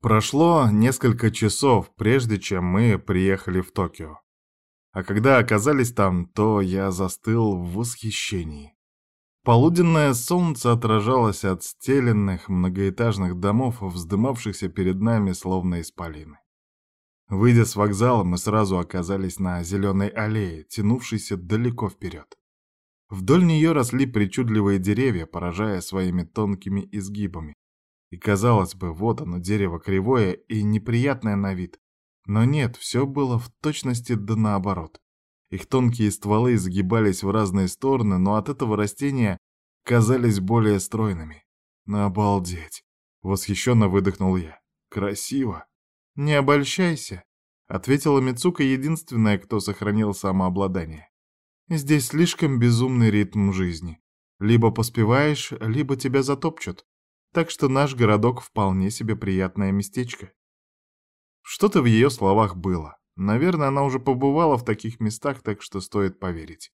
Прошло несколько часов, прежде чем мы приехали в Токио. А когда оказались там, то я застыл в восхищении. Полуденное солнце отражалось от стеленных многоэтажных домов, вздымавшихся перед нами словно исполины. Выйдя с вокзала, мы сразу оказались на зеленой аллее, тянувшейся далеко вперед. Вдоль нее росли причудливые деревья, поражая своими тонкими изгибами. И казалось бы, вот оно, дерево кривое и неприятное на вид. Но нет, все было в точности да наоборот. Их тонкие стволы изгибались в разные стороны, но от этого растения казались более стройными. Обалдеть! Восхищенно выдохнул я. Красиво! «Не обольщайся», — ответила Мицука, единственная, кто сохранил самообладание. «Здесь слишком безумный ритм жизни. Либо поспеваешь, либо тебя затопчут. Так что наш городок вполне себе приятное местечко». Что-то в ее словах было. Наверное, она уже побывала в таких местах, так что стоит поверить.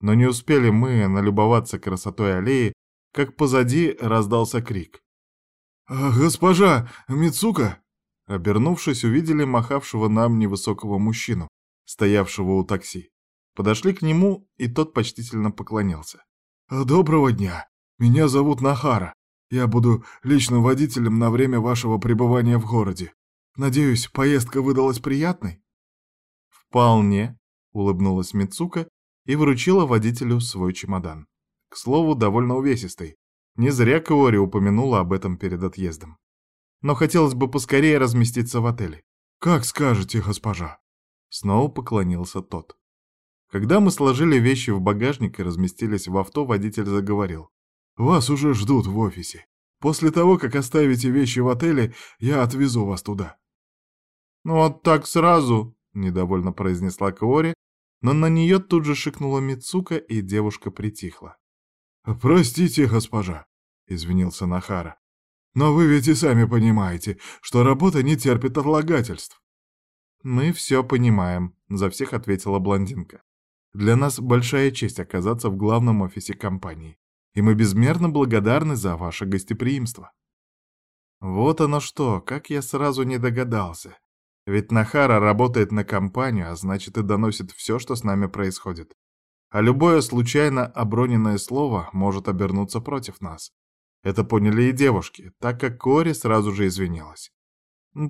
Но не успели мы налюбоваться красотой аллеи, как позади раздался крик. «Госпожа Мицука!» Обернувшись, увидели махавшего нам невысокого мужчину, стоявшего у такси. Подошли к нему, и тот почтительно поклонился. «Доброго дня. Меня зовут Нахара. Я буду личным водителем на время вашего пребывания в городе. Надеюсь, поездка выдалась приятной?» «Вполне», — улыбнулась Мицука и вручила водителю свой чемодан. К слову, довольно увесистый. Не зря Каори упомянула об этом перед отъездом но хотелось бы поскорее разместиться в отеле. «Как скажете, госпожа!» Снова поклонился тот. Когда мы сложили вещи в багажник и разместились в авто, водитель заговорил. «Вас уже ждут в офисе. После того, как оставите вещи в отеле, я отвезу вас туда». «Ну вот так сразу», — недовольно произнесла Каори, но на нее тут же шикнула Мицука, и девушка притихла. «Простите, госпожа», — извинился Нахара. Но вы ведь и сами понимаете, что работа не терпит отлагательств. Мы все понимаем, за всех ответила блондинка. Для нас большая честь оказаться в главном офисе компании, и мы безмерно благодарны за ваше гостеприимство. Вот оно что, как я сразу не догадался. Ведь Нахара работает на компанию, а значит и доносит все, что с нами происходит. А любое случайно оброненное слово может обернуться против нас. Это поняли и девушки, так как Кори сразу же извинилась.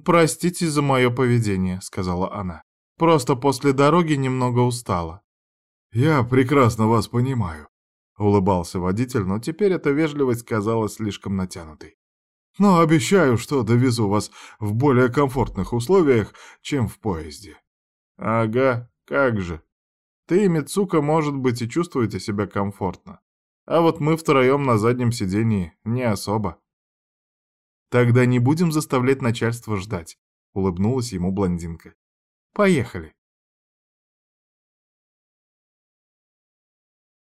«Простите за мое поведение», — сказала она. «Просто после дороги немного устала». «Я прекрасно вас понимаю», — улыбался водитель, но теперь эта вежливость казалась слишком натянутой. «Но обещаю, что довезу вас в более комфортных условиях, чем в поезде». «Ага, как же. Ты и Мицука, может быть, и чувствуете себя комфортно. А вот мы втроем на заднем сидении не особо. Тогда не будем заставлять начальство ждать, улыбнулась ему блондинка. Поехали.